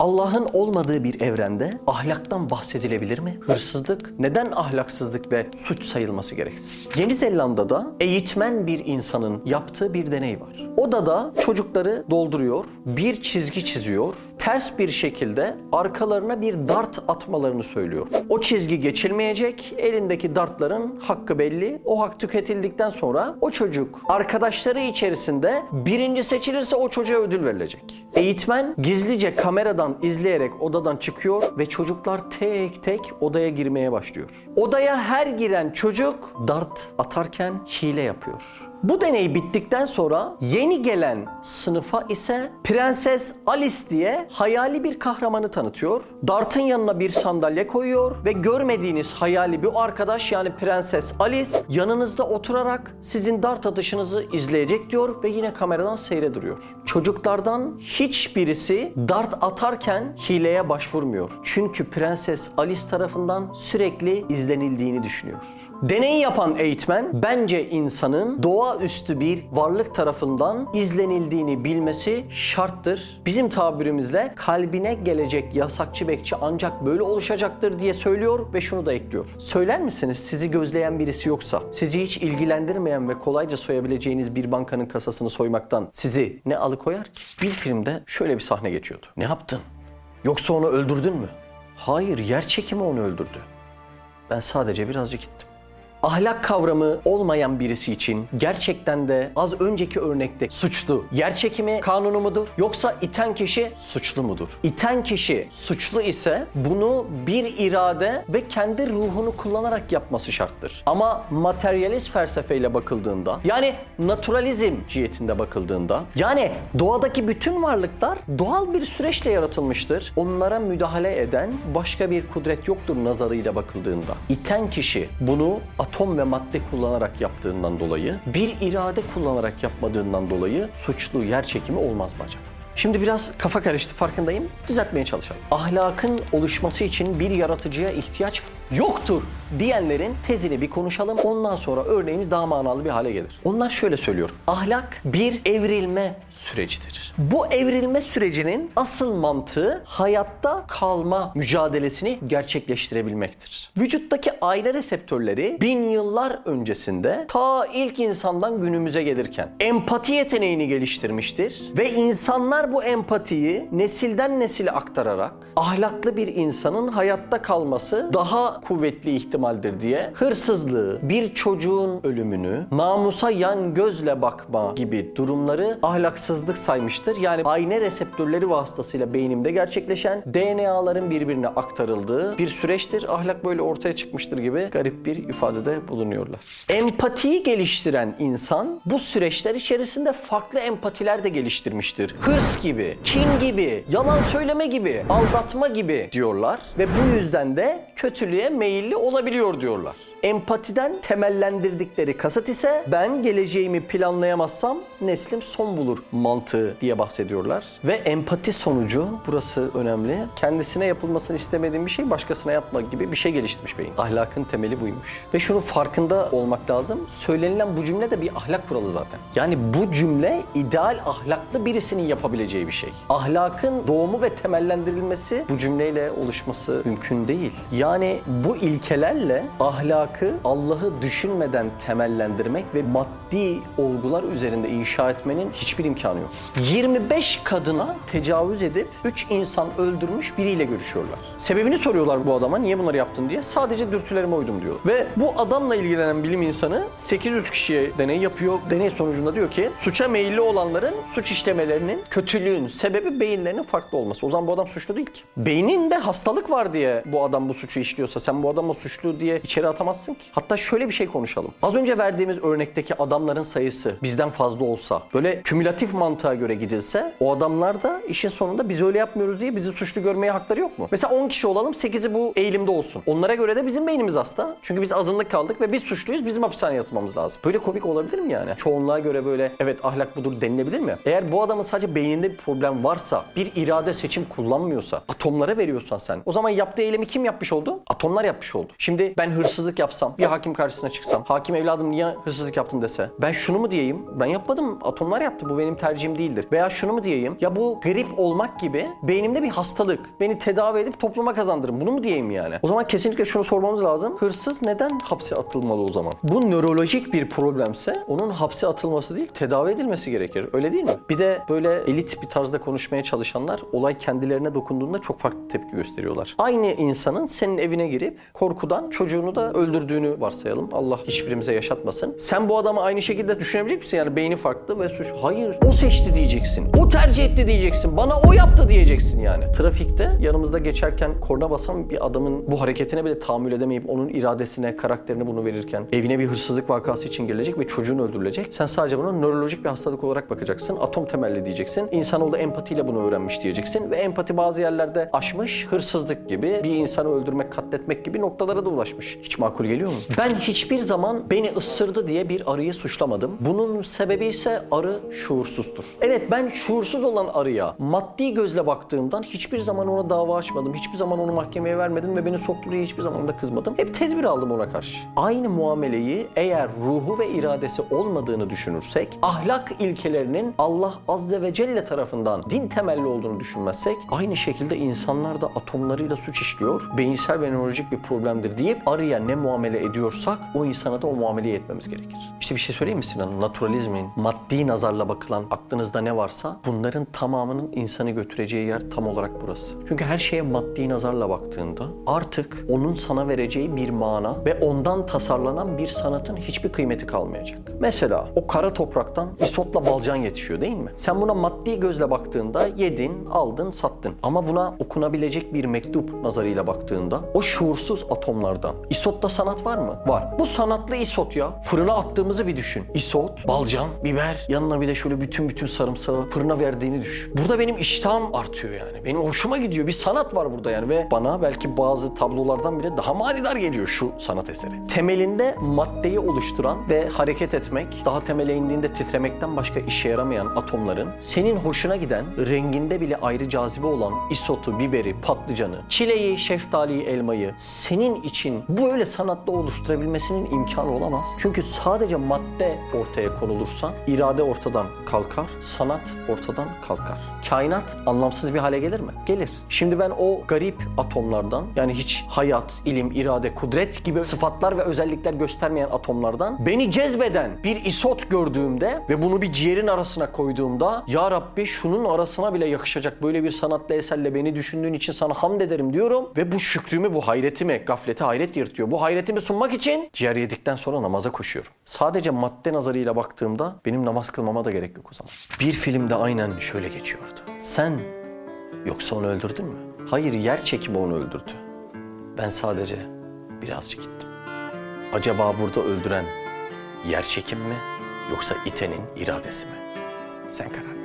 Allah'ın olmadığı bir evrende ahlaktan bahsedilebilir mi? Hırsızlık neden ahlaksızlık ve suç sayılması gereksin? Yeni Zelanda'da eğitmen bir insanın yaptığı bir deney var. Odada çocukları dolduruyor, bir çizgi çiziyor, ters bir şekilde arkalarına bir dart atmalarını söylüyor. O çizgi geçilmeyecek, elindeki dartların hakkı belli. O hak tüketildikten sonra o çocuk arkadaşları içerisinde birinci seçilirse o çocuğa ödül verilecek. Eğitmen gizlice kameradan izleyerek odadan çıkıyor ve çocuklar tek tek odaya girmeye başlıyor. Odaya her giren çocuk dart atarken hile yapıyor. Bu deney bittikten sonra yeni gelen sınıfa ise Prenses Alice diye hayali bir kahramanı tanıtıyor. Dart'ın yanına bir sandalye koyuyor ve görmediğiniz hayali bir arkadaş yani Prenses Alice yanınızda oturarak sizin dart atışınızı izleyecek diyor ve yine kameradan seyrediliyor. Çocuklardan hiçbirisi dart atarken hileye başvurmuyor. Çünkü Prenses Alice tarafından sürekli izlenildiğini düşünüyor. Deneyi yapan eğitmen bence insanın doğaüstü bir varlık tarafından izlenildiğini bilmesi şarttır. Bizim tabirimizle kalbine gelecek yasakçı bekçi ancak böyle oluşacaktır diye söylüyor ve şunu da ekliyor. Söyler misiniz sizi gözleyen birisi yoksa, sizi hiç ilgilendirmeyen ve kolayca soyabileceğiniz bir bankanın kasasını soymaktan sizi ne alıkoyar ki? Bir filmde şöyle bir sahne geçiyordu. Ne yaptın? Yoksa onu öldürdün mü? Hayır, yer çekimi onu öldürdü. Ben sadece birazcık gittim. Ahlak kavramı olmayan birisi için gerçekten de az önceki örnekte suçlu yer çekimi kanunu mudur yoksa iten kişi suçlu mudur? İten kişi suçlu ise bunu bir irade ve kendi ruhunu kullanarak yapması şarttır. Ama materyalist felsefeyle bakıldığında yani naturalizm cihetinde bakıldığında yani doğadaki bütün varlıklar doğal bir süreçle yaratılmıştır. Onlara müdahale eden başka bir kudret yoktur nazarıyla bakıldığında. İten kişi bunu atom ve madde kullanarak yaptığından dolayı, bir irade kullanarak yapmadığından dolayı suçlu yer çekimi olmaz mı acaba? Şimdi biraz kafa karıştı farkındayım. Düzeltmeye çalışalım. Ahlakın oluşması için bir yaratıcıya ihtiyaç yoktur diyenlerin tezini bir konuşalım. Ondan sonra örneğimiz daha manalı bir hale gelir. Onlar şöyle söylüyor. Ahlak bir evrilme sürecidir. Bu evrilme sürecinin asıl mantığı hayatta kalma mücadelesini gerçekleştirebilmektir. Vücuttaki aile reseptörleri bin yıllar öncesinde ta ilk insandan günümüze gelirken empati yeteneğini geliştirmiştir ve insanlar bu empatiyi nesilden nesile aktararak ahlaklı bir insanın hayatta kalması daha kuvvetli ihtimaldir diye hırsızlığı, bir çocuğun ölümünü, namusa yan gözle bakma gibi durumları ahlaksızlık saymıştır. Yani ayna reseptörleri vasıtasıyla beynimde gerçekleşen DNA'ların birbirine aktarıldığı bir süreçtir. Ahlak böyle ortaya çıkmıştır gibi garip bir ifadede bulunuyorlar. Empatiyi geliştiren insan bu süreçler içerisinde farklı empatiler de geliştirmiştir. Hırs gibi, kin gibi, yalan söyleme gibi, aldatma gibi diyorlar ve bu yüzden de kötülüğe meyilli olabiliyor diyorlar. Empatiden temellendirdikleri kasıt ise ben geleceğimi planlayamazsam neslim son bulur mantığı diye bahsediyorlar. Ve empati sonucu burası önemli. Kendisine yapılmasını istemediğim bir şey başkasına yapmak gibi bir şey geliştirmiş beyin. Ahlakın temeli buymuş. Ve şunun farkında olmak lazım. Söylenilen bu cümle de bir ahlak kuralı zaten. Yani bu cümle ideal ahlaklı birisinin yapabileceği bir şey. Ahlakın doğumu ve temellendirilmesi bu cümleyle oluşması mümkün değil. Yani bu ilkelerle ahlak ahlakı Allah'ı düşünmeden temellendirmek ve maddi olgular üzerinde inşa etmenin hiçbir imkanı yok. 25 kadına tecavüz edip 3 insan öldürmüş biriyle görüşüyorlar. Sebebini soruyorlar bu adama niye bunları yaptın diye. Sadece dürtülerime uydum diyor. Ve bu adamla ilgilenen bilim insanı 800 kişiye deney yapıyor. Deney sonucunda diyor ki suça meyilli olanların suç işlemelerinin kötülüğün sebebi beyinlerinin farklı olması. O zaman bu adam suçlu değil ki. Beyninde hastalık var diye bu adam bu suçu işliyorsa sen bu adamı suçlu diye içeri atamazsın ki. Hatta şöyle bir şey konuşalım. Az önce verdiğimiz örnekteki adamların sayısı bizden fazla olsa, böyle kümülatif mantığa göre gidilse o adamlar da işin sonunda biz öyle yapmıyoruz diye bizi suçlu görmeye hakları yok mu? Mesela 10 kişi olalım 8'i bu eğilimde olsun. Onlara göre de bizim beynimiz hasta. Çünkü biz azınlık kaldık ve biz suçluyuz bizim hapishaneye yatmamız lazım. Böyle komik olabilir mi yani? Çoğunluğa göre böyle evet ahlak budur denilebilir mi? Eğer bu adamın sadece beyninde bir problem varsa, bir irade seçim kullanmıyorsa, atomlara veriyorsan sen o zaman yaptığı eylemi kim yapmış oldu? Atomlar yapmış oldu. Şimdi ben hırsızlık yap yapsam, bir hakim karşısına çıksam, hakim evladım niye hırsızlık yaptın dese, ben şunu mu diyeyim? Ben yapmadım, atomlar yaptı, bu benim tercihim değildir. Veya şunu mu diyeyim? Ya bu grip olmak gibi beynimde bir hastalık. Beni tedavi edip topluma kazandırın. Bunu mu diyeyim yani? O zaman kesinlikle şunu sormamız lazım. Hırsız neden hapse atılmalı o zaman? Bu nörolojik bir problemse onun hapse atılması değil, tedavi edilmesi gerekir. Öyle değil mi? Bir de böyle elit bir tarzda konuşmaya çalışanlar olay kendilerine dokunduğunda çok farklı tepki gösteriyorlar. Aynı insanın senin evine girip korkudan çocuğunu da öldürdüğünü varsayalım. Allah hiçbirimize yaşatmasın. Sen bu adamı aynı şekilde düşünebilecek misin? Yani beyni farklı ve suç. Hayır. O seçti diyeceksin. O tercih etti diyeceksin. Bana o yaptı diyeceksin yani. Trafikte yanımızda geçerken korna basan bir adamın bu hareketine bile tahammül edemeyip onun iradesine, karakterine bunu verirken evine bir hırsızlık vakası için girilecek ve çocuğun öldürülecek. Sen sadece buna nörolojik bir hastalık olarak bakacaksın. Atom temelli diyeceksin. İnsanoğlu empatiyle bunu öğrenmiş diyeceksin ve empati bazı yerlerde aşmış. Hırsızlık gibi bir insanı öldürmek, katletmek gibi noktalara da ulaşmış. Hiç makul geliyor mu? Ben hiçbir zaman beni ısırdı diye bir arıyı suçlamadım. Bunun sebebi ise arı şuursuzdur. Evet ben şuursuz olan arıya maddi gözle baktığımdan hiçbir zaman ona dava açmadım. Hiçbir zaman onu mahkemeye vermedim ve beni soktu diye hiçbir zaman da kızmadım. Hep tedbir aldım ona karşı. Aynı muameleyi eğer ruhu ve iradesi olmadığını düşünürsek, ahlak ilkelerinin Allah Azze ve Celle tarafından din temelli olduğunu düşünmezsek, aynı şekilde insanlar da atomlarıyla suç işliyor. Beyinsel ve nörolojik bir problemdir deyip arıya ne muamele ediyorsak o insana da o muameleyi etmemiz gerekir. İşte bir şey söyleyeyim mi Sinan? Naturalizmin maddi nazarla bakılan aklınızda ne varsa bunların tamamının insanı götüreceği yer tam olarak burası. Çünkü her şeye maddi nazarla baktığında artık onun sana vereceği bir mana ve ondan tasarlanan bir sanatın hiçbir kıymeti kalmayacak. Mesela o kara topraktan isotla balcan yetişiyor değil mi? Sen buna maddi gözle baktığında yedin, aldın, sattın. Ama buna okunabilecek bir mektup nazarıyla baktığında o şuursuz atomlardan isotta sanat var mı? Var. Bu sanatlı isot ya. Fırına attığımızı bir düşün. Isot, balcan, biber, yanına bir de şöyle bütün bütün sarımsağı fırına verdiğini düşün. Burada benim iştahım artıyor yani. Benim hoşuma gidiyor. Bir sanat var burada yani ve bana belki bazı tablolardan bile daha manidar geliyor şu sanat eseri. Temelinde maddeyi oluşturan ve hareket etmek, daha temele indiğinde titremekten başka işe yaramayan atomların senin hoşuna giden, renginde bile ayrı cazibe olan isotu, biberi, patlıcanı, çileği, şeftaliyi, elmayı senin için böyle sanatla oluşturabilmesinin imkanı olamaz. Çünkü sadece madde ortaya konulursa irade ortadan kalkar, sanat ortadan kalkar. Kainat anlamsız bir hale gelir mi? Gelir. Şimdi ben o garip atomlardan yani hiç hayat, ilim, irade, kudret gibi sıfatlar ve özellikler göstermeyen atomlardan beni cezbeden bir isot gördüğümde ve bunu bir ciğerin arasına koyduğumda ya Rabbi şunun arasına bile yakışacak böyle bir sanatlı eserle beni düşündüğün için sana hamd ederim diyorum ve bu şükrümü, bu hayretimi, gaflete hayret yırtıyor. Bu hayretimi sunmak için ciğer yedikten sonra namaza koşuyorum. Sadece madde nazarıyla baktığımda benim namaz kılmama da gerek yok o zaman. Bir filmde aynen şöyle geçiyordu. Sen yoksa onu öldürdün mü? Hayır yer çekimi onu öldürdü. Ben sadece birazcık gittim. Acaba burada öldüren yer çekim mi yoksa itenin iradesi mi? Sen karar.